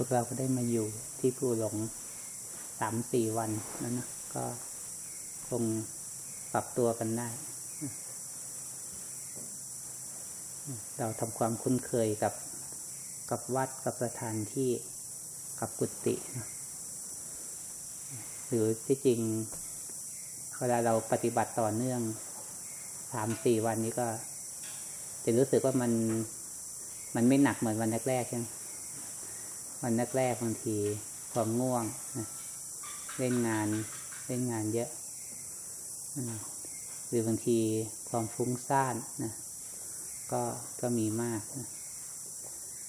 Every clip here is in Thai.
พวกเราก็ได้มาอยู่ที่ผู้หลงสามสี่วันนั้นนะก็คงปรับตัวกันได้ เราทำความคุ้นเคยกับกับวัดกับสถานที่กับกุฏิหรือที่จริงเวลาเราปฏิบัติต่อเนื่องสามสี่วันนี้ก็จะรู้สึกว่ามัน มันไม่หนักเหมือนวันแรกๆใช่ไหม วันแรกๆบางทีความง่วงนะเล่นงานเล่นงานเยอะหรือบางทีความฟุ้งซ่านนะก็ก็มีมากนะ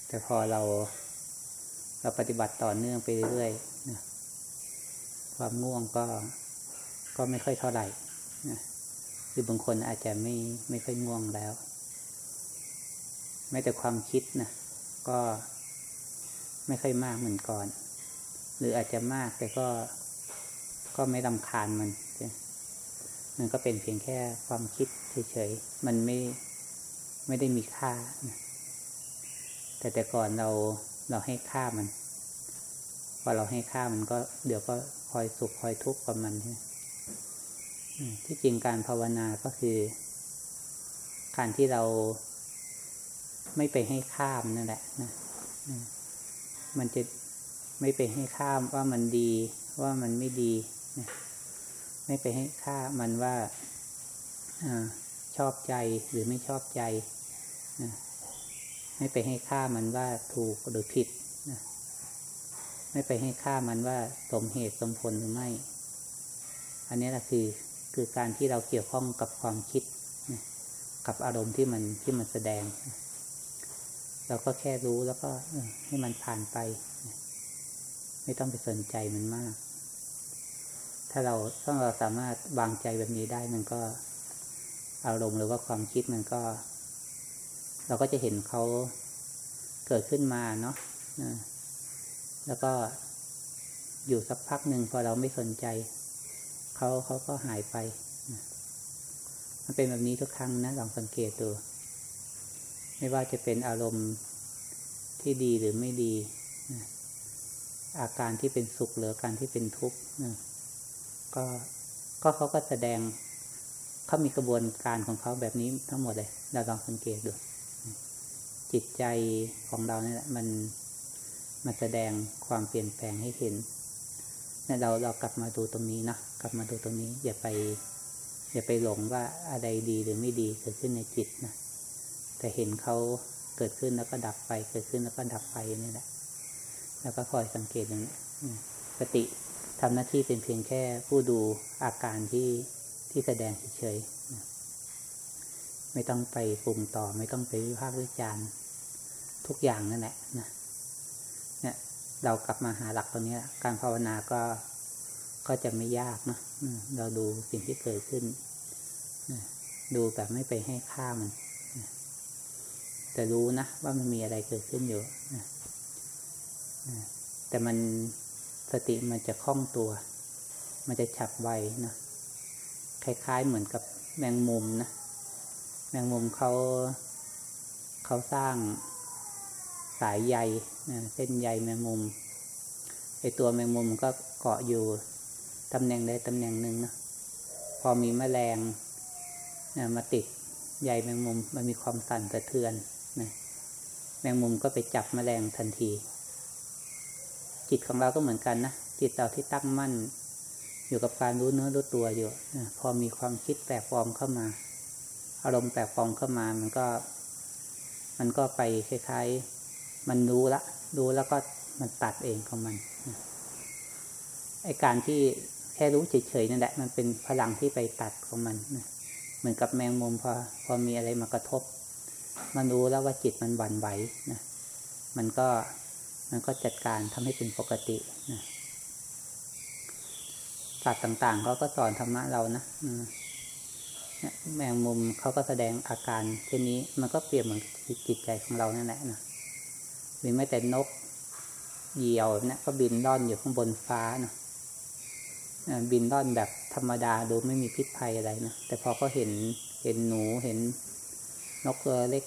แต่พอเราเราปฏิบัติต่อเนื่องไปเรื่อยๆนะความง่วงก็ก็ไม่ค่อยเท่าไหร่นะคือบางคนอาจจะไม่ไม่ค่อยง่วงแล้วแม้แต่ความคิดนะก็ ไม่ค่อยมากเหมือนก่อน หรืออาจจะมากแต่ก็ก็ไม่ลำคาญมัน มันก็เป็นเพียงแค่ความคิดเฉยๆ มันไม่ไม่ได้มีค่า แต่แต่ก่อนเราเราให้ค่ามัน พอเราให้ค่ามันก็ เดี๋ยวก็คอยสุขคอยทุกข์กับมันที่จริงการภาวนาก็คือ การที่เราไม่ไปให้ข้ามนั่นแหละนะ มันจะไม่ไปให้ข้าว่ามันดีว่ามันไม่ดีนะไม่ไปให้ค่ามันว่าอชอบใจหรือไม่ชอบใจนะไม่ไปให้ค่ามันว่าถูกหรือผิดนะไม่ไปให้ค่ามันว่าสมเหตุสมผลหรือไม่ อันนี้แหละคือคือการที่เราเกี่ยวข้องกับความคิดนะกับอารมณ์ที่มันที่มันแสดงนะ เราก็แค่รู้แล้วก็ให้มันผ่านไป ไม่ต้องไปสนใจมันมาก ถ้าเราถ้าเราสามารถวางใจแบบนี้ได้มันก็อารมณ์หรือว่าความคิดมันก็ เราก็จะเห็นเขาเกิดขึ้นมาเนาะแล้วก็อยู่สักพักหนึ่งพอเราไม่สนใจเขาเขาก็หายไป มันเป็นแบบนี้ทุกครั้งนะลองสังเกตดู ไม่ว่าจะเป็นอารมณ์ที่ดีหรือไม่ดี อาการที่เป็นสุขหรืออาการที่เป็นทุกข์ก็ก็เขาก็แสดงเขามีกระบวนการของเขาแบบนี้ทั้งหมดเลย เราลองสังเกตดูจิตใจของเราเนี่ยมันมาแสดงความเปลี่ยนแปลงให้เห็นเนี่ยเราเรากลับมาดูตรงนี้นะกลับมาดูตรงนี้ อย่าไป อย่าไปหลงว่าอะไรดีหรือไม่ดีเกิดขึ้นในจิตนะ แต่เห็นเขาเกิดขึ้นแล้วก็ดับไป เกิดขึ้นแล้วก็ดับไปนี่แหละ แล้วก็คอยสังเกตอย่างนี้สติทำหน้าที่เป็นเพียงแค่ผู้ดูอาการที่ที่แสดงเฉยๆไม่ต้องไปปรุงต่อ ไม่ต้องไปวิพากษ์วิจารณ์ทุกอย่างนั่นแหละนะเนี่ย เรากลับมาหาหลักตรงนี้การภาวนาก็ก็จะไม่ยากนะเราดูสิ่งที่เกิดขึ้น ดูแบบไม่ไปให้ค่ามัน แต่รู้นะว่ามันมีอะไรเกิดขึ้นอยู่นะแต่มันสติมันจะคล่องตัว มันจะฉับไวนะคล้ายๆเหมือนกับแมงมุมนะแมงมุมเขาเขาสร้างสายใยนะเส้นใยแมงมุมไอตัวแมงมุมก็เกาะอยู่ตำแหน่งใดตำแหน่งหนึ่งนะพอมีแมลงนะมาติดใยแมงมุมมันมีความสั่นสะเทือน แมงมุมก็ไปจับแมลงทันที จิตของเราก็เหมือนกันนะจิตเราที่ตั้งมั่น อยู่กับการรู้เนื้อรู้ตัวอยู่นะพอมีความคิดแปลกปลอมเข้ามา อารมณ์แปลกปลอมเข้ามา มันก็ มันก็ไปคล้ายๆ มันรู้ละรู้แล้วก็มันตัดเองของมันไอการที่แค่รู้เฉยๆนั่นแหละ มันเป็นพลังที่ไปตัดของมันเหมือนกับแมงมุมพอพอมีอะไรมากระทบ มันรู้แล้วว่าจิตมันหวั่นไหวนะมันก็มันก็จัดการทำให้เป็นปกตินะสัตว์ต่างๆเขาก็สอนธรรมะเรานะแมงมุมเขาก็แสดงอาการเช่นนี้มันก็เปรียบเหมือนจิตใจของเรานั่นแหละนะหรือแม้แต่นกเหยี่ยวนะก็บินล่อนอยู่ข้างบนฟ้านะบินล่อนแบบธรรมดาดูไม่มีพิษภัยอะไรนะแต่พอเขาเห็นเห็นหนูเห็น นกตัวเล็ก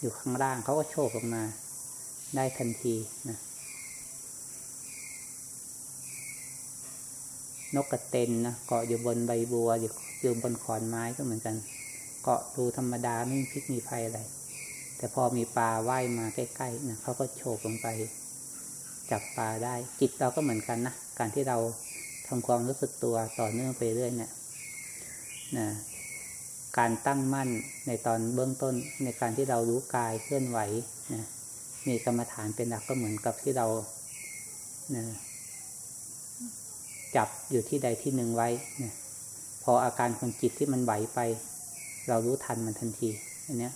อยู่ข้างล่างเขาก็โชกอกมา ได้ทันทีนะนกกระเต็นนะเกาะอยู่บนใบบัวอยู่อยู่บนขอนไม้ก็เหมือนกัน เกาะดูธรรมดาไม่มีพิษมีภัยอะไร แต่พอมีปลาว่ายมาใกล้ๆนะเขาก็โฉบลงไป จับปลาได้ จิตเราก็เหมือนกันนะการที่เราทำความรู้สึกตัวต่อเนื่องไปเรื่อยเนะี่ยะ การตั้งมั่นในตอนเบื้องต้นในการที่เรารู้กายเคลื่อนไหวนะมีกรรมฐานเป็นหลักก็เหมือนกับที่เรานะจับอยู่ที่ใดที่หนึ่งไว้นะพออาการของจิตที่มันไหวไป เรารู้ทันมันทันทีอันนี้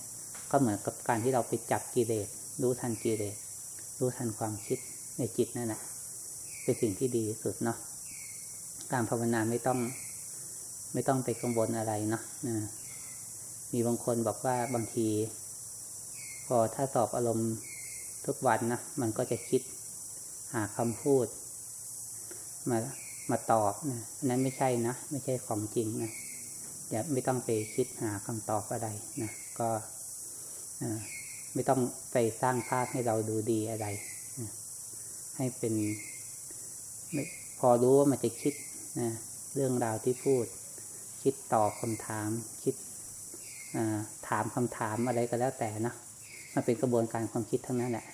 ก็เหมือนกับการที่เราไปจับกิเลสรู้ทันกิเลสรู้ทันความคิดในจิตนั่นแหละเป็นสิ่งที่ดีที่สุดเนาะการภาวนาไม่ต้อง ไม่ต้องไปกังวลอะไรเนาะ มีบางคนบอกว่าบางที พอถ้าสอบอารมณ์ทุกวันนะมันก็จะคิดหาคำพูด มามาตอบนะนั้นไม่ใช่นะ ไม่ใช่ของจริงนะอย่าไม่ต้องไปคิดหาคำตอบอะไรนะก็ไม่ต้องไปสร้างภาพให้เราดูดีอะไรนะให้เป็นพอรู้ว่ามันจะคิดนะเรื่องราวที่พูด คิดตอบคำถาม คิด ถามคำถามอะไรก็แล้วแต่นะมันเป็นกระบวนการความคิดทั้งนั้นแหละ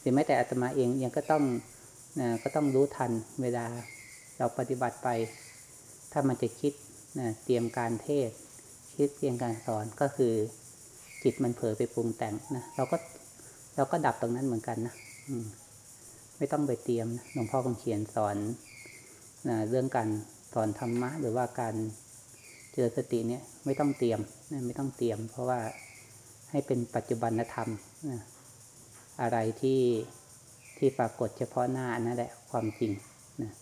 หรือแม้แต่อาตมาเองยังก็ต้องก็ต้องรู้ทันเวลาเราปฏิบัติไป ถ้ามันจะคิดเตรียมการเทศ คิดเตรียมการสอนก็คือจิตมันเผลอไปปรุงแต่งนะเราก็เราก็ดับตรงนั้นเหมือนกันนะไม่ต้องไปเตรียมหลวงพ่อคงเขียนสอนนะเรื่องการสอนธรรมะ หรือว่าการ จริญสติเนี่ยไม่ต้องเตรียมไม่ต้องเตรียม เพราะว่าให้เป็นปัจจุบันธรรมอะไรที่ที่ปรากฏเฉพาะหน้านั่นแหละความจริงนะ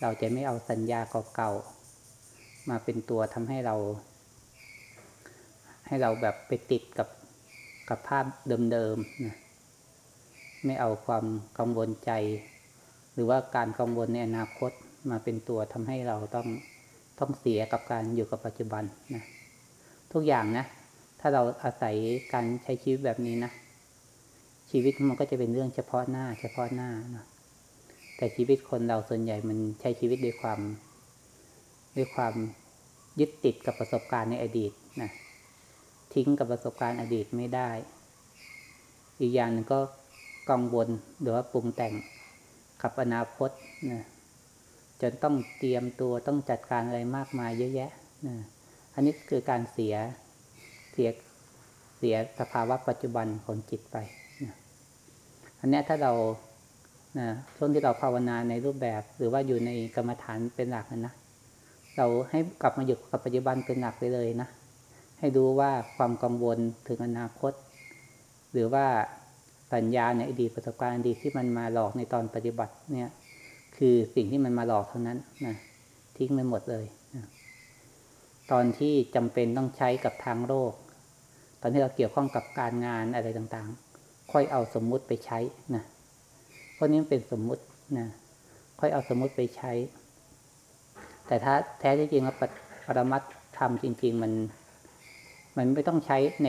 เราจะไม่เอาสัญญาเก่าๆมาเป็นตัวทำให้เรา ให้เราแบบไปติดกับกับภาพเดิมๆนะไม่เอาความกังวลใจ หรือว่าการกังวลในอนาคตมาเป็นตัวทำให้เราต้อง ต้องเสียกับการอยู่กับปัจจุบันนะทุกอย่างนะ ถ้าเราอาศัยการใช้ชีวิตแบบนี้นะชีวิตมันก็จะเป็นเรื่องเฉพาะหน้า เฉพาะหน้านะแต่ชีวิตคนเราส่วนใหญ่มันใช้ชีวิตด้วยความ ด้วยความยึดติดกับประสบการณ์ในอดีตนะทิ้งกับประสบการณ์อดีตไม่ได้ อีกอย่างหนึ่งก็กังวลหรือว่าปรุงแต่งกับอนาคตนะ จนต้องเตรียมตัวต้องจัดการอะไรมากมายเยอะแยะนะอันนี้คือการเสียเสียเสียสภาวะปัจจุบันของจิตไปนะอันนี้ถ้าเรานะช่วงที่เราภาวนาในรูปแบบ หรือว่าอยู่ในกรรมฐานเป็นหลักนะเราให้กลับมาอยู่กับปัจจุบันเป็นหลักไปเลยนะให้ดูว่าความกังวลถึงอนาคต หรือว่าสัญญาในอดีตประสบการณ์อดีตที่มันมาหลอกในตอนปฏิบัติเนี่ย คือสิ่งที่มันมาหลอกเท่านั้นนะทิ้งมันหมดเลยนะตอนที่จำเป็นต้องใช้กับทางโลก ตอนที่เราเกี่ยวข้องกับการงานอะไรต่างๆ ค่อยเอาสมมุติไปใช้นะเพราะนี้มันเป็นสมมุตินะค่อยเอาสมมุติไปใช้ แต่ถ้าแท้จริงแล้วปรมัตธรรมจริง ๆ มัน มันไม่ต้องใช้ใน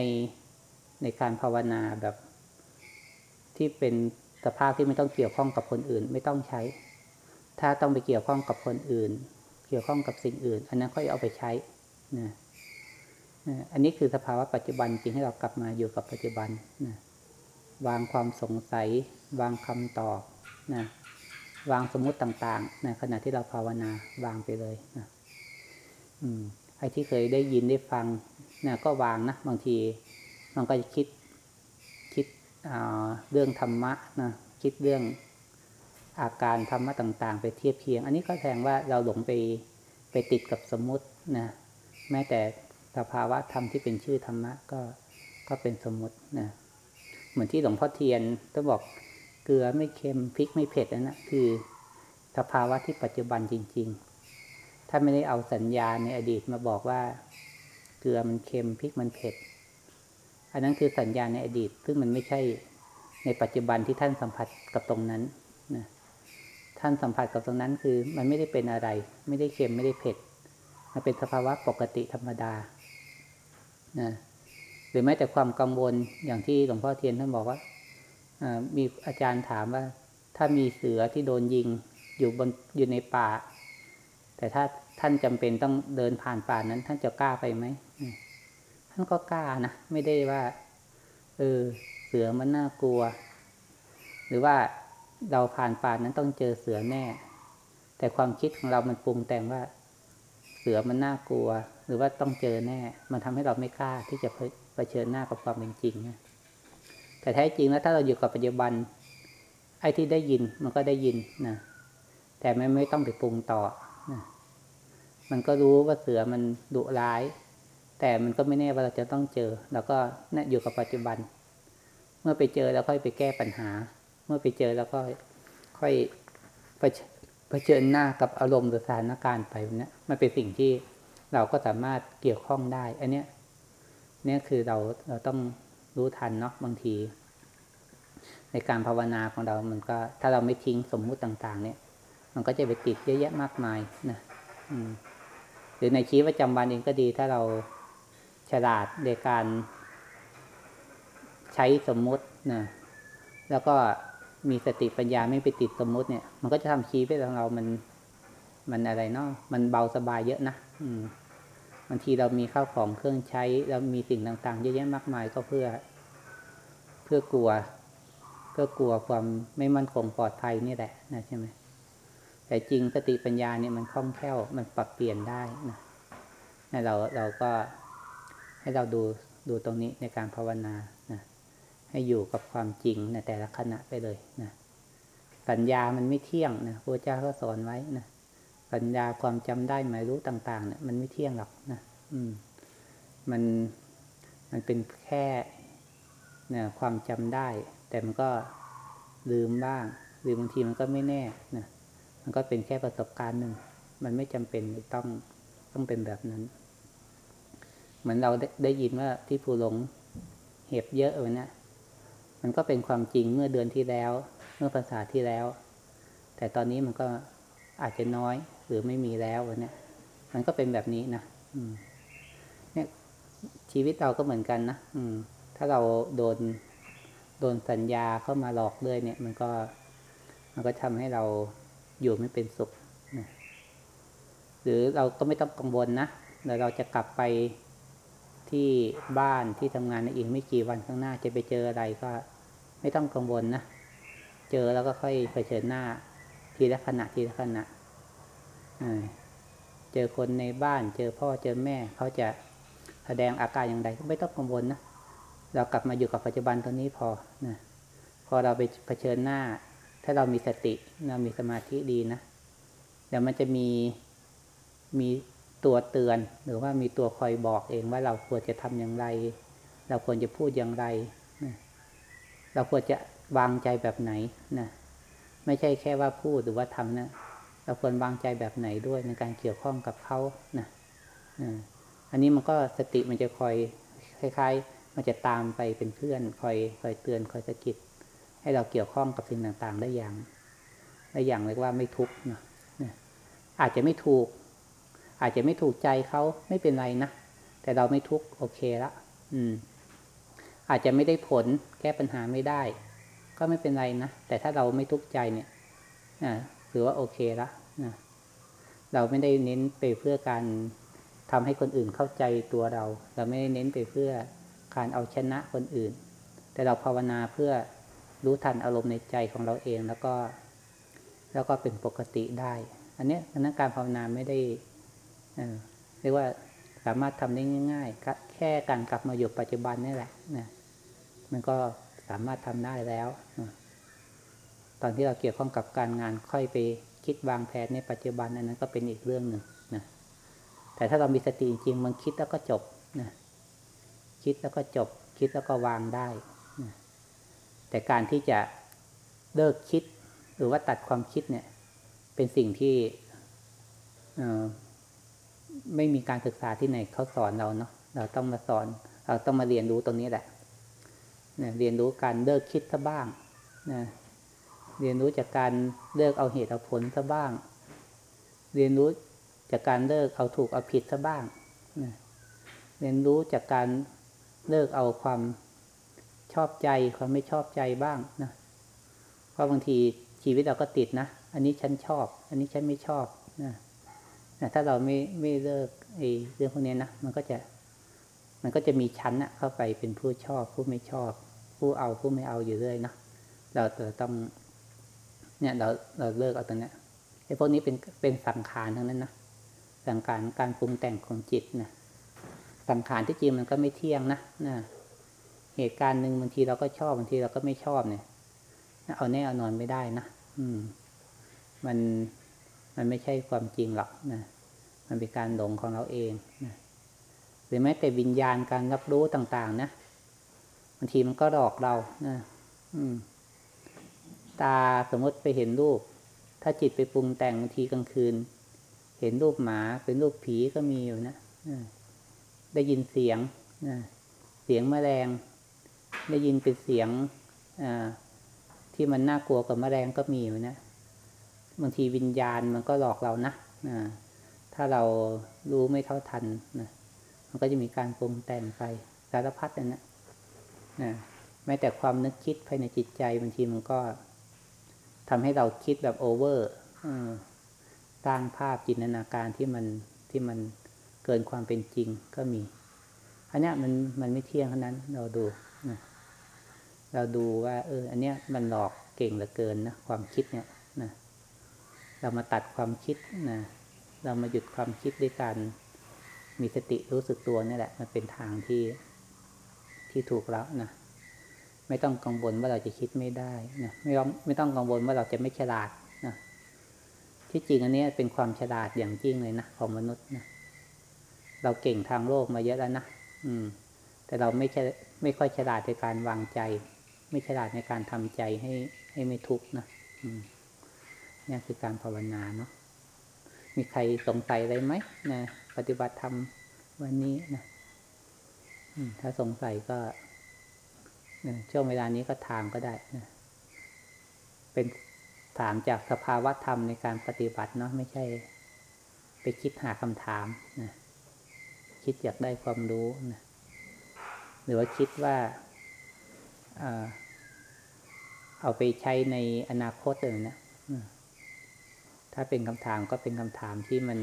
ในการภาวนาแบบ ที่เป็นสภาพที่ไม่ต้องเกี่ยวข้องกับคนอื่น ไม่ต้องใช้ ถ้าต้องไปเกี่ยวข้องกับคนอื่น เกี่ยวข้องกับสิ่งอื่น อันนั้นค่อยเอาไปใช้นะอันนี้คือสภาวะปัจจุบันจริงให้เรากลับมาอยู่กับปัจจุบันนะวางความสงสัย วางคำตอบนะวางสมมุติต่างๆในขณะที่เราภาวนาวางไปเลยนะอืมไอ้ที่เคยได้ยินได้ฟังนะก็วางนะบางทีมันก็จะคิดเรื่องธรรมะนะคิดเรื่อง อาการธรรมะต่าง ๆ ไปเทียบเคียง อันนี้ก็แสดงว่าเราหลงไปไปติดกับสมมตินะแม้แต่สภาวะธรรมที่เป็นชื่อธรรมะก็ก็เป็นสมมตินะเหมือนที่หลวงพ่อเทียนต้องบอกเกลือไม่เค็มพริกไม่เผ็ดนั่นนะคือ สภาวะที่ปัจจุบันจริง ๆ ถ้าไม่ได้เอาสัญญาในอดีตมาบอกว่า เกลือมันเค็มพริกมันเผ็ด อันนั้นคือสัญญาในอดีต ซึ่งมันไม่ใช่ในปัจจุบันที่ท่านสัมผัสกับตรงนั้น ท่านสัมผัสกับตรงนั้นคือ มันไม่ได้เป็นอะไร ไม่ได้เค็มไม่ได้เผ็ด มันเป็นสภาวะปกติธรรมดานะหรือแม้แต่ความกังวลอย่างที่หลวงพ่อเทียนท่านบอกว่ามีอาจารย์ถามว่า ถ้ามีเสือที่โดนยิงอยู่บนอยู่ในป่า แต่ถ้าท่านจำเป็นต้องเดินผ่านป่านั้น ท่านจะกล้าไปไหมท่านก็กล้านะไม่ได้ว่า เออเสือมันน่ากลัว หรือว่า เราผ่านป่านั้นต้องเจอเสือแน่ แต่ความคิดของเรามันปรุงแต่งว่า เสือมันน่ากลัว หรือว่าต้องเจอแน่ มันทำให้เราไม่กล้าที่จะเผชิญหน้ากับความเป็นจริงนะแต่แท้จริงแล้วถ้าเราอยู่กับปัจจุบัน ไอ้ที่ได้ยินมันก็ได้ยินนะแต่ไม่ไม่ต้องไปปรุงต่อนะมันก็รู้ว่าเสือมันดุร้าย แต่มันก็ไม่แน่ว่าเราจะต้องเจอ แล้วก็นี่ยอยู่กับปัจจุบัน เมื่อไปเจอแล้วค่อยไปแก้ปัญหา มื่อไปเจอแล้วก็ค่อยเผชิญหน้ากับอารมณ์หรือสถานการณ์ไปเนี่ยมันเป็นสิ่งที่เราก็สามารถเกี่ยวข้องได้ อันเนี้ยเนี่ยคือเราเราต้องรู้ทันเนาะบางที ในการภาวนาของเรา มันก็ถ้าเราไม่ทิ้งสมมุติต่าง ๆ เนี่ย มันก็จะไปติดเยอะแยะมากมายนะหรือในชีวิตประจำวันเองก็ดี ถ้าเราฉลาดในการใช้สมมุตินะแล้วก็ มีสติปัญญาไม่ไปติดสมมุติเนี่ย มันก็จะทำชีวิตของเรา มัน มันอะไรเนาะ มันเบาสบายเยอะนะ อืมบางทีเรามีข้าวของเครื่องใช้ เรามีสิ่งต่างๆ เยอะแยะมากมายก็เพื่อ เพื่อกลัว เพื่อกลัวความไม่มั่นคงปลอดภัยนี่แหละนะใช่ไหม แต่จริงสติปัญญาเนี่ยมันคล่องแคล่ว มันปรับเปลี่ยนได้นะให้เราเราก็ให้เราดูดูตรงนี้ในการภาวนา ให้อยู่กับความจริงในแต่ละขณะไปเลยนะสัญญามันไม่เที่ยงนะพระเจ้าก็สอนไว้นะสัญญาความจำได้หมายรู้ต่างๆเนี่ยมันไม่เที่ยงหรอกนะอืม มันมันเป็นแค่เนี่ยความจำได้ แต่มันก็ลืมบ้าง หรือบางทีมันก็ไม่แน่นะมันก็เป็นแค่ประสบการณ์หนึ่งมันไม่จำเป็นต้องต้องเป็นแบบนั้น เหมือนเราได้ได้ยินว่าที่ภูหลงเห็บเยอะเลยนะ มันก็เป็นความจริงเมื่อเดือนที่แล้ว เมื่อภาษาที่แล้ว แต่ตอนนี้มันก็อาจจะน้อยหรือไม่มีแล้วเนี่ยมันก็เป็นแบบนี้นะอืมเนี่ยชีวิตเราก็เหมือนกันนะอืม ถ้าเราโดนโดนสัญญาเข้ามาหลอกเรื่อยเนี่ย มันก็ มันก็ทำให้เราอยู่ไม่เป็นสุขนะหรือเราก็ไม่ต้องกังวลนะเดี๋ยวเราจะกลับไปที่บ้านที่ทำงานในอีกไม่กี่วันข้างหน้าจะไปเจออะไรก็ ไม่ต้องกังวลนะ เจอแล้วก็ค่อยเผชิญหน้า ทีละขณะทีละขณะเจอคนในบ้าน เจอพ่อเจอแม่ เขาจะแสดงอาการอย่างไรก็ไม่ต้องกังวลนะ เรากลับมาอยู่กับปัจจุบันตรงนี้พอนะพอเราไปเผชิญหน้า ถ้าเรามีสติเรามีสมาธิดีนะเดี๋ยวมันจะมีมีตัวเตือนหรือว่ามีตัวคอยบอกเองว่าเราควรจะทำอย่างไร เราควรจะพูดอย่างไร เราควรจะวางใจแบบไหนนะไม่ใช่แค่ว่าพูดหรือว่าทำนะเราควรวางใจแบบไหนด้วยในการเกี่ยวข้องกับเขานะอันนี้มันก็สติมันจะคอยคล้ายๆ มันจะตามไปเป็นเพื่อนคอยคอยเตือนคอยสะกิดให้เราเกี่ยวข้องกับสิ่งต่างๆ ได้อย่างได้อย่างเรียกว่าไม่ทุกข์นะอาจจะไม่ถูก อาจจะไม่ถูกใจเขาไม่เป็นไรนะแต่เราไม่ทุกข์โอเคละ อืม อาจจะไม่ได้ผลแก้ปัญหาไม่ได้ ก็ไม่เป็นไรนะ แต่ถ้าเราไม่ทุกข์ใจเนี่ยอ่าถือว่าโอเคละนะเราไม่ได้เน้นไปเพื่อการทำให้คนอื่นเข้าใจตัวเรา เราไม่ได้เน้นไปเพื่อการเอาชนะคนอื่น แต่เราภาวนาเพื่อรู้ทันอารมณ์ในใจของเราเองแล้วก็ แล้วก็เป็นปกติได้ อันนี้นักการภาวนาไม่ได้เรียกว่าสามารถทำได้ง่ายๆแค่การกลับมาอยู่ปัจจุบันนี่แหละนะมันก็สามารถทำได้แล้ว ตอนที่เราเกี่ยวข้องกับการงานค่อยไปคิดวางแผนในปัจจุบันอันนั้นก็เป็นอีกเรื่องหนึ่งนะแต่ถ้าเรามีสติจริงมันคิดแล้วก็จบนะคิดแล้วก็จบ คิดแล้วก็วางได้นะแต่การที่จะเลิกคิด หรือว่าตัดความคิดเนี่ย เป็นสิ่งที่ไม่มีการศึกษาที่ไหนเขาสอนเราเนาะ เราต้องมาสอน เราต้องมาเรียนรู้ตรงนี้แหละนะเรียนรู้การเลิกคิดซะบ้างนะเรียนรู้จากการเลิกเอาเหตุเอาผลซะบ้าง เรียนรู้จากการเลิกเอาถูกเอาผิดซะบ้างนะเรียนรู้จากการเลิกเอาความชอบใจความไม่ชอบใจบ้างนะ เพราะบางทีชีวิตเราก็ติดนะ อันนี้ฉันชอบ อันนี้ฉันไม่ชอบนะถ้าเราไม่ไม่เลิกไอ้เรื่องพวกนี้นะ มันก็จะ มันก็จะมีชั้นอะเข้าไปเป็นผู้ชอบผู้ไม่ชอบ ผู้เอาผู้ไม่เอาอยู่เรื่อยนะเราจะต้องเนี่ยเราเราเลิกเอาตรงนี้ไอ้พวกนี้เป็นเป็นสังขารทั้งนั้นนะสังขารการปรุงแต่งของจิตนะสังขารที่จริงมันก็ไม่เที่ยงนะนะเหตุการณ์หนึ่งบางทีเราก็ชอบบางทีเราก็ไม่ชอบเนี่ยเอาแน่เอานอนไม่ได้นะอืม มันมันไม่ใช่ความจริงหรอกนะมันเป็นการหลงของเราเองนะ รือแม้แต่วิญญาณการรับรู้ต่าง ๆ นะบางทีมันก็หลอกเรานะตาสมมติไปเห็นรูป ถ้าจิตไปปรุงแต่งบางทีกลางคืน เห็นรูปหมาเป็นรูปผีก็มีอยู่นะได้ยินเสียงเสียงแมลง ได้ยินเป็นเสียงที่มันน่ากลัวกับแมลงก็มีอยู่นะบางทีวิญญาณมันก็หลอกเรานะถ้าเรารู้ไม่เท่าทันนะ มันก็จะมีการปรุงแต่งไปสารพัดนะนะแม้แต่ความนึกคิดภายในจิตใจบางทีมันก็ทำให้เราคิดแบบโอเวอร์สร้างภาพจินตนาการที่มันที่มันเกินความเป็นจริงก็มี อันนี้มันมันไม่เที่ยงเท่านั้น เราดูนะเราดูว่า เออ อันเนี้ยมันหลอกเก่งเหลือเกินนะความคิดเนี่ยนะเรามาตัดความคิดนะเรามาหยุดความคิดด้วยการ มีสติรู้สึกตัวนี่แหละ มันเป็นทางที่ที่ถูกแล้วนะไม่ต้องกังวลว่าเราจะคิดไม่ได้นะไม่ต้องไม่ต้องกังวลว่าเราจะไม่ฉลาดนะที่จริงอันนี้เป็นความฉลาดอย่างจริงเลยนะของมนุษย์นะเราเก่งทางโลกมาเยอะแล้วนะอืม แต่เราไม่ไม่ค่อยฉลาดในการวางใจ ไม่ฉลาดในการทำใจให้ให้ไม่ทุกข์นะอืมนี่คือการภาวนาเนาะมีใครสงสัยอะไรไหมนะ ปฏิบัติธรรมวันนี้นะถ้าสงสัยก็ช่วงเวลานี้ก็ถามก็ได้นะเป็นถามจากสภาวะธรรมในการปฏิบัติเนาะไม่ใช่ ไปคิดหาคำถามนะคิดอยากได้ความรู้นะหรือว่าคิดว่าเอาไปใช้ในอนาคตเลยนะถ้าเป็นคำถามก็เป็นคำถามที่มัน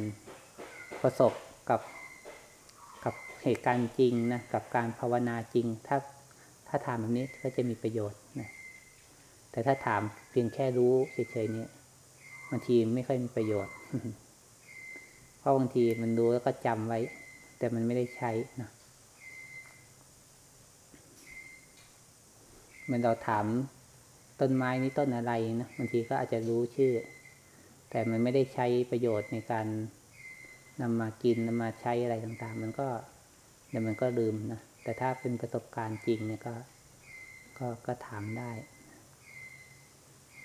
ประสบกับกับเหตุการณ์จริงนะกับการภาวนาจริง ถ้าถ้าถามแบบนี้ก็จะมีประโยชน์นะแต่ถ้าถามเพียงแค่รู้เฉยๆนี่ยบางทีไม่ค่อยมีประโยชน์ เพราะบางทีมันรู้แล้วก็จำไว้ แต่มันไม่ได้ใช้นะมันเราถามต้นไม้นี้ต้นอะไรนะบางทีก็อาจจะรู้ชื่อ แต่มันไม่ได้ใช้ประโยชน์ในการ นำมากินนำมาใช้อะไรต่างๆ มันก็เดี๋ยวมันก็ลืมนะแต่ถ้าเป็นประสบการณ์จริงเนี่ยก็ก็ก็ถามได้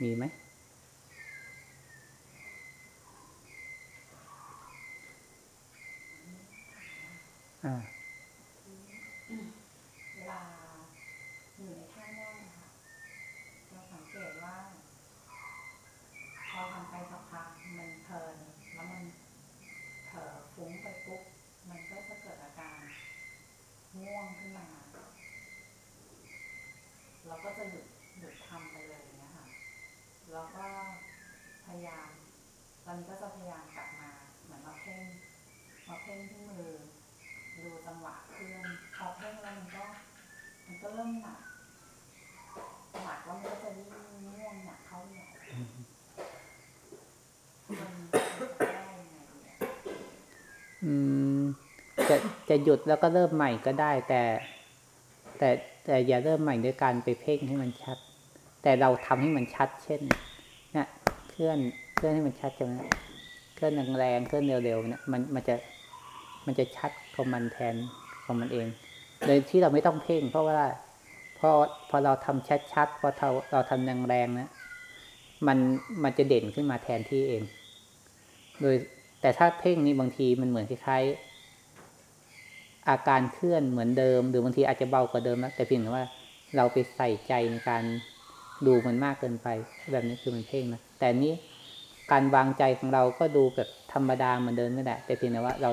มีไหมอ่าเวลาอยู่ในท่านั่งค่ะเราสังเกตว่าพอทำไปสักพักมันเพลินแล้วมันเผลอฟุ้งไปปุ๊บมันก็จะเกิดอาการ ง่วงขึ้นมา เราก็จะหยุดหยุดทำไปเลยอย่างเงี้ยค่ะแล้วก็พยายามตอนนี้ก็จะพยายามกลับมาเหมือนมาเพ่งมาเพ่งที่มือ ดูจังหวะเคลื่อนพอเพ่งแล้วมันก็มันก็เริ่มหนักหนักแล้วมันก็จะยิ่งง่วงหนักเข้าใหญ่มันจะแก้ยังไงอืม จะจะหยุดแล้วก็เริ่มใหม่ก็ได้ แต่ แต่แต่อย่าเริ่มใหม่ด้วยการไปเพ่งให้มันชัด แต่เราทำให้มันชัด เช่นเนี่ยเคลื่อนเคลื่อนให้มันชัดใช่ไหมเคลื่อนแรงๆเคลื่อนเร็วๆเนี่ยมันมันจะมันจะชัดของมันแทนของมันเองโดยที่เราไม่ต้องเพ่ง เพราะว่าพอพอเราทำชัดๆพอเราเราทำแรงๆนะมันมันจะเด่นขึ้นมาแทนที่เอง โดยแต่ถ้าเพ่งนี่บางทีมันเหมือนคล้ายๆ อาการเคลื่อนเหมือนเดิม หรือบางทีอาจจะเบากว่าเดิมนะแต่เพียงแต่ว่าเราไปใส่ใจในการดูมันมากเกินไป แบบนี้คือมันเพ่งนะแต่นี้การวางใจของเราก็ดูแบบธรรมดาเหมือนเดิมนี่แหละแต่เพียงแต่ว่าเรา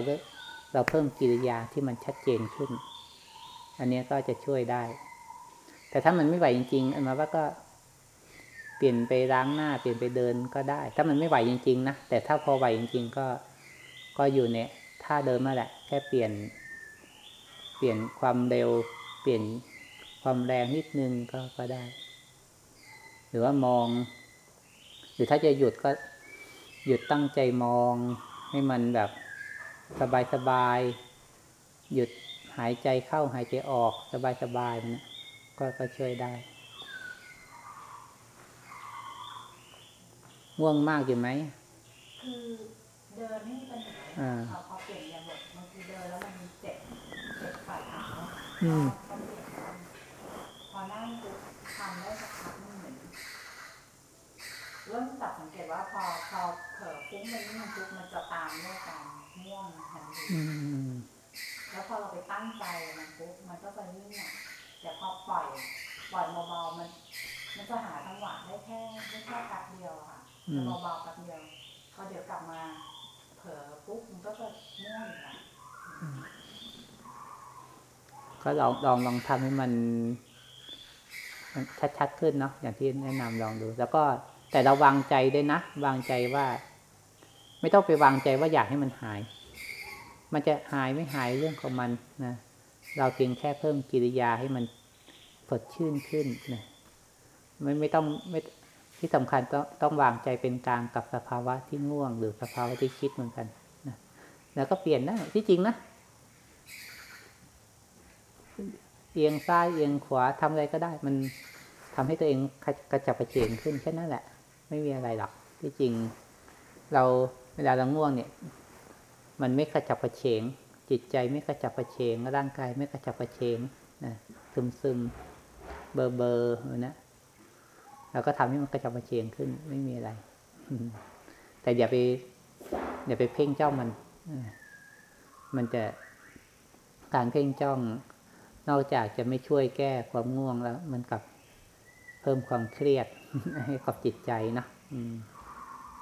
เราเพิ่มกิริยาที่มันชัดเจนขึ้น อันนี้ก็จะช่วยได้ แต่ถ้ามันไม่ไหวจริงๆอันมาว่าก็เปลี่ยนไปล้างหน้าเปลี่ยนไปเดินก็ได้ ถ้ามันไม่ไหวจริงๆนะแต่ถ้าพอไหวจริง ๆ ก็ก็ก็อยู่ในท่าเดิมนั่นแหละ แค่เปลี่ยน ปลี่ยนความเร็ว เปลี่ยนความแรงนิดนึงก็ก็ได้ หรือว่ามอง หรือถ้าจะหยุดก็หยุดตั้งใจมอง ให้มันแบบสบายสบายๆหยุดหายใจเข้าหายใจออกสบายสบายๆนะก็ก็ช่วยได้ง่วงมากอยู่ไหมคือเดินไม่มีปัญหาอ่าพอพอเปลี่ยนยาบทบางทีเดินแล้วมันเจ็บเจ็บฝ่าเท้า อืมพอนั่งปุ๊บทำได้สักพักนึงเหมือนเริ่มจับสังเกตว่าพอพอเผลอฟุ้งไปนิดนึงปุ๊บมันจะตามด้วยการง่วงทันทีแล้วพอเราไปตั้งใจมันปุ๊บมันก็จะนิ่งอะแต่พอปล่อยปล่อยเบาๆมัน มันจะหาจังหวะได้แค่ได้แค่แป๊บเดียวค่ะเบาๆแป๊บเดียวพอเดี๋ยวกลับมาเผลอปุ๊บมันก็จะง่วงอีกแล้ว ก็ลองลองลองทำให้มันมันชัดๆขึ้นเนาะอย่างที่แนะนำลองดู แล้วก็แต่เราวางใจด้วยนะ วางใจว่า ไม่ต้องไปวางใจว่าอยากให้มันหาย มันจะหายไม่หายเรื่องของมันนะเราเพียงแค่เพิ่มกิริยาให้มันสดชื่นขึ้นนะไม่ไม่ต้องไม่ที่สำคัญต้องต้องวางใจเป็นกลางกับสภาวะที่ง่วง หรือสภาวะที่คิดเหมือนกันนะแล้วก็เปลี่ยนได้ที่จริงนะ เอียงซ้ายเอียงขวาทำอะไรก็ได้ มันทำให้ตัวเองกระจับกระเฉงขึ้นแค่นั้นแหละ ไม่มีอะไรหรอกที่จริง เราเวลาเราง่วงเนี่ย มันไม่กระจับกระเฉง จิตใจไม่กระจับกระเฉงร่างกายไม่กระจับกระเฉงนะซึมซึมเบอร์เบอร์นะเราก็ทำให้มันกระจับกระเฉงขึ้น ไม่มีอะไร แต่อย่าไปอย่าไปเพ่งจ้องมันมันจะการเพ่งจ้อง นอกจากจะไม่ช่วยแก้ความง่วงแล้ว มันกลับเพิ่มความเครียดให้กับจิตใจเนอะอืม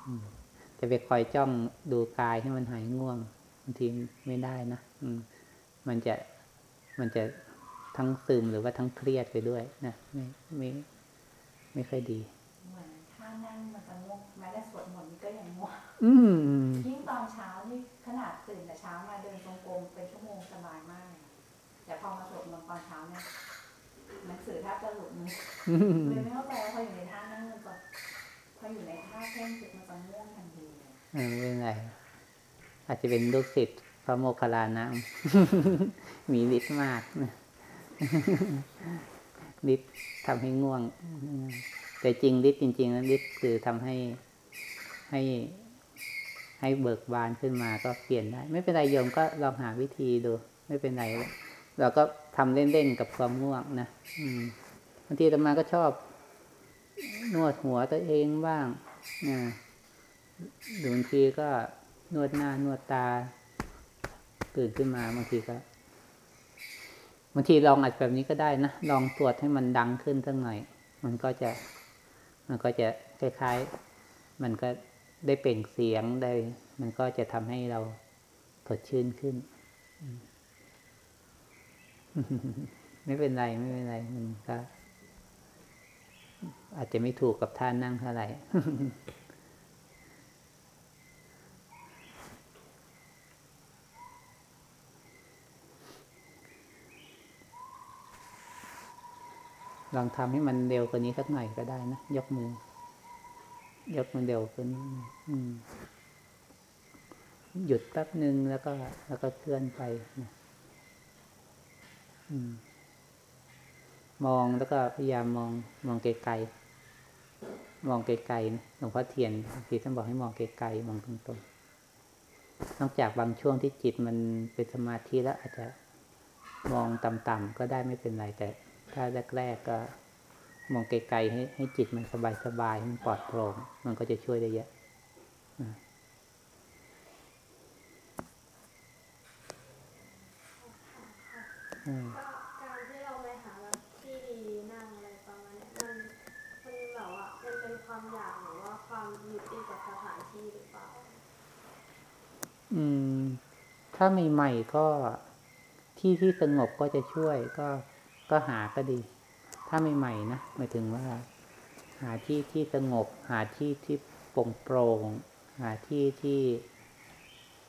อืมจะไปคอยจ้องดูกายให้มันหายง่วงบางทีไม่ได้นะอืมมันจะมันจะทั้งซึมหรือว่าทั้งเครียดไปด้วยนะไม่ไม่ไม่ค่อยดีเหมือนถ้านั่งมันจะง่วงแม้แต่สวดมนต์นี่ก็ยังง่วงอืมยิ่งตอนเช้านี่ขนาดตื่นแต่เช้ามาเดินจงกรมเป็นชั่วโมงสบายมากเลย แต่พอมาสวดมนต์ตอนเช้าเนี่ยหนังสือแทบจะหลุดมือเลยไม่เข้าใจว่าพออยู่ในท่านั่งมันพออยู่ในท่าเพ่งจิตมันจะง่วงทันทีเลยเออเป็นไรอาจจะเป็นลูกศิษย์พระโมคคัลลานะมีฤทธิ์มากฤทธิ์ทำให้ง่วง แต่จริงฤทธิ์จริงๆแล้วฤทธิ์คือทำให้ให้ให้เบิกบานขึ้นมาก็เปลี่ยนได้ ไม่เป็นไรโยมก็ลองหาวิธีดู ไม่เป็นไร เราก็ทำเล่นๆกับความง่วงนะอืมบางทีตมาก็ชอบ นวดหัวตัวเองบ้างนะหรือบางทีก็นวดหน้านวดตาตื่นขึ้นมาบางทีก็บางทีลองอัดแบบนี้ก็ได้นะลองตรวจให้มันดังขึ้นสักหน่อย มันก็จะ มันก็จะคล้ายๆ มันก็ได้เปล่งเสียงได้ มันก็จะทำให้เราสดชื่นขึ้น อืม ไม่เป็นไรไม่เป็นไรมันก็อาจจะไม่ถูกกับท่านนั่งเท่าไหร่ลองทำให้มันเร็วกว่านี้สักหน่อยก็ได้นะ ยกมือ ยกมือเร็วขึ้นนิดนึงอืมหยุดแป๊บหนึ่งแล้วก็ แล้วก็เคลื่อนไปนะ มองแล้วก็พยายามมองมองไกลๆมองไกลๆนะหลวงพ่อเทียนบางทีท่านบอกให้มองไกลๆมองตรงๆนอกจากบางช่วงที่จิตมันเป็นสมาธิแล้วอาจจะมองต่ำๆก็ได้ไม่เป็นไรแต่ ถ้าแรกๆก็มองไกลๆให้ให้จิตมันสบายๆให้มันปลอดโปร่งมันก็จะช่วยได้เยอะอ่าอืม การที่เราไปหาแบบที่ดีนั่งอะไรประมาณเนี้ยมันมันแบบว่ามันเป็นความอยากหรือว่าความยึดติดกับสถานที่หรือเปล่า อืม ถ้าใหม่ๆก็ที่ที่สงบก็จะช่วยก็ก็หาก็ดี ถ้าใหม่ๆนะหมายถึงว่า หาที่ที่สงบ หาที่ที่โปร่งโปร่งหาที่ที่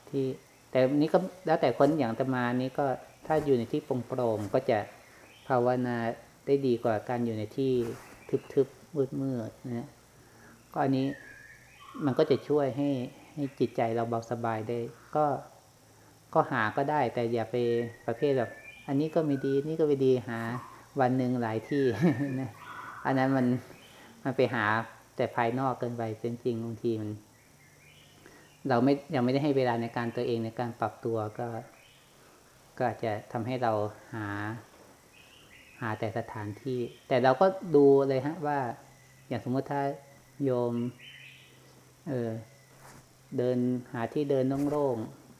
ที่ แต่นี้ก็แล้วแต่คนอย่างตมานี้ก็ ถ้าอยู่ในที่โปร่งๆก็จะภาวนาได้ดีกว่าการอยู่ในที่ทึบๆมืดๆนะก็อันนี้มันก็จะช่วยให้ให้จิตใจเราเบาสบายได้ ก็ก็หาก็ได้ แต่อย่าไปประเภทแบบ อันนี้ก็ไม่ดี นี่ก็ไม่ดีหาวันหนึ่งหลายที่นะอันนั้นมันมันไปหาแต่ภายนอกเกินไปจริงๆบางทีมัน เราไม่ยังไม่ได้ให้เวลาในการตัวเองในการปรับตัวก็ ก็อาจจะทำให้เราหา หาแต่สถานที่ แต่เราก็ดูเลยฮะว่า อย่างสมมติถ้าโยม เออเดินหาที่เดินโล่ง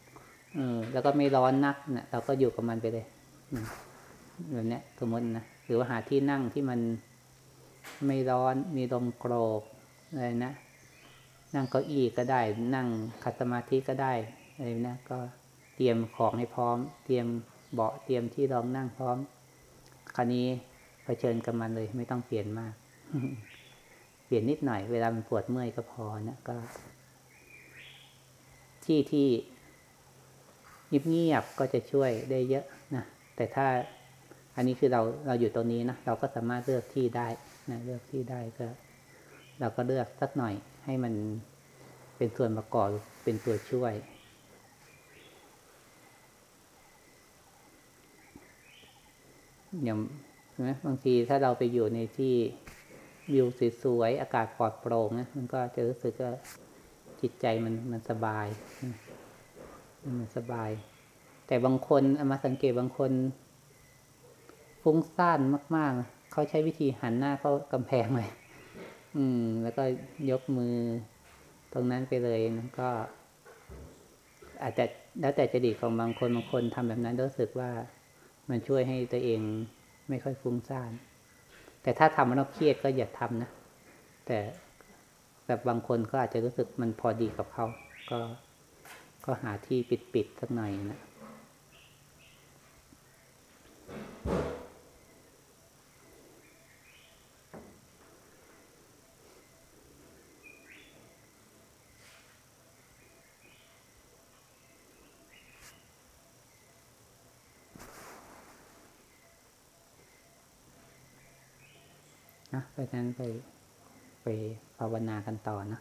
ๆเออแล้วก็ไม่ร้อนนักเนะเราก็อยู่กับมันไปเลยแบบเนี้ยสมมตินะหรือว่าหาที่นั่งที่มันไม่ร้อนมีลมโกรกอะไรนะ นั่งเก้าอี้ก็ได้ นั่งคัดสมาธิก็ได้อะไรนะก็ รียมของให้พร้อม เตรียมเบาะเตรียมที่รองนั่งพร้อม คราวนี้เผชิญกับมันเลย ไม่ต้องเปลี่ยนมาก เปลี่ยนนิดหน่อยเวลามันปวดเมื่อยก็พอนะก็ ที่ที่เงียบๆก็จะช่วยได้เยอะนะแต่ถ้าอันนี้คือเราเราอยู่ตรงนี้นะเราก็สามารถเลือกที่ได้นะเลือกที่ได้ก็ เราก็เลือกสักหน่อยให้มันเป็นส่วนประกอบเป็นตัวช่วย อย่างใช่ไหมบางทีถ้าเราไปอยู่ในที่วิวสวยๆอากาศปลอดโปร่งนะมันก็จะรู้สึกว่าจิตใจมันมันสบายมันสบาย แต่บางคนเอามาสังเกตบางคนฟุ้งซ่านมากๆ เขาใช้วิธีหันหน้าเข้ากำแพงเลยอืม แล้วก็ยกมือตรงนั้นไปเลยนะก็ อาจจะแล้วแต่จริตของบางคนบางคนทำแบบนั้นรู้สึกว่า มันช่วยให้ตัวเองไม่ค่อยฟุ้งซ่าน แต่ถ้าทำแล้วเครียดก็อย่าทำนะ แต่แบบบางคนก็อาจจะรู้สึกมันพอดีกับเขา ก็ก็หาที่ปิดๆสักหน่อยนะนะ เพราะฉะนั้นไปไปภาวนากันต่อนะ